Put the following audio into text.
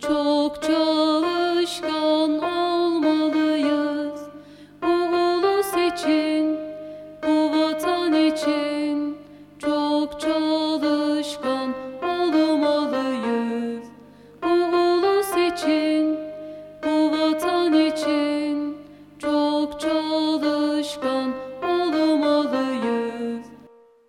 Çok çalışkan olmalıyız. Bu ulus için, bu vatan için çok çalışkan olmalıyız. Bu ulus için, bu vatan için çok çalışkan